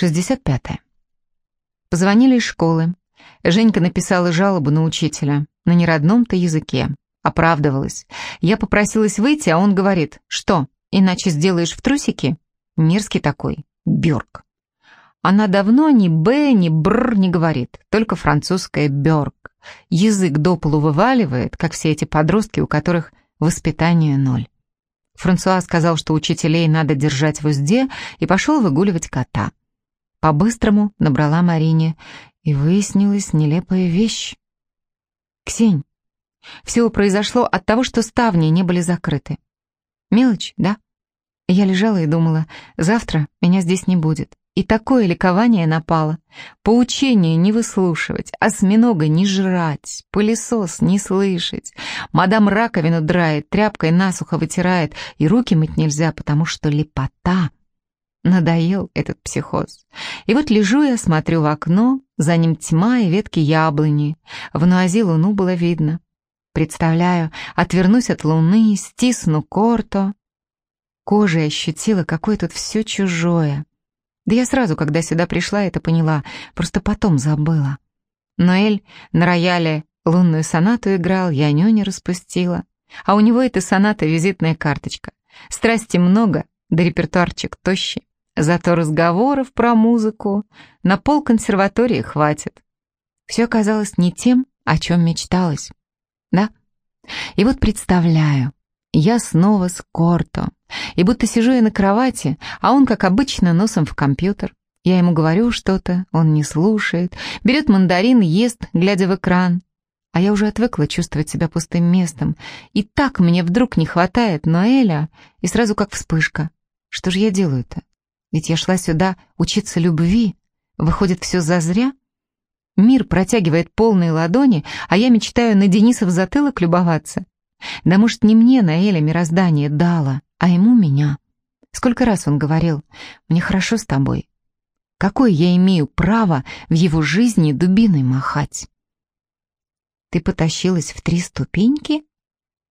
65. -е. Позвонили из школы. Женька написала жалобу на учителя, на неродном-то языке. Оправдывалась. Я попросилась выйти, а он говорит, что, иначе сделаешь в трусики? Мерзкий такой, Бёрк. Она давно ни «б», ни «бр» не говорит, только французская «бёрк». Язык до полу вываливает, как все эти подростки, у которых воспитание ноль. Франсуа сказал, что учителей надо держать в узде, и пошел выгуливать кота. По-быстрому набрала Марине, и выяснилась нелепая вещь. «Ксень, все произошло от того, что ставни не были закрыты. Мелочь, да?» Я лежала и думала, завтра меня здесь не будет. И такое ликование напало. Поучение не выслушивать, осьминога не жрать, пылесос не слышать. Мадам раковину драет, тряпкой насухо вытирает, и руки мыть нельзя, потому что лепота. Надоел этот психоз. И вот лежу я, смотрю в окно, за ним тьма и ветки яблони. В нуази луну было видно. Представляю, отвернусь от луны, стисну корто. Кожей ощутила, какое тут все чужое. Да я сразу, когда сюда пришла, это поняла, просто потом забыла. Ноэль на рояле лунную сонату играл, я нюни распустила. А у него эта соната визитная карточка. Страсти много, да репертуарчик тощий. Зато разговоров про музыку на пол консерватории хватит. Все оказалось не тем, о чем мечталось. Да? И вот представляю, я снова с Корто. И будто сижу я на кровати, а он, как обычно, носом в компьютер. Я ему говорю что-то, он не слушает, берет мандарин, ест, глядя в экран. А я уже отвыкла чувствовать себя пустым местом. И так мне вдруг не хватает Ноэля, и сразу как вспышка. Что же я делаю-то? Ведь я шла сюда учиться любви. Выходит, все зазря? Мир протягивает полные ладони, а я мечтаю на Дениса в затылок любоваться. Да может, не мне Наэля мироздание дало, а ему меня. Сколько раз он говорил, мне хорошо с тобой. Какое я имею право в его жизни дубиной махать? Ты потащилась в три ступеньки?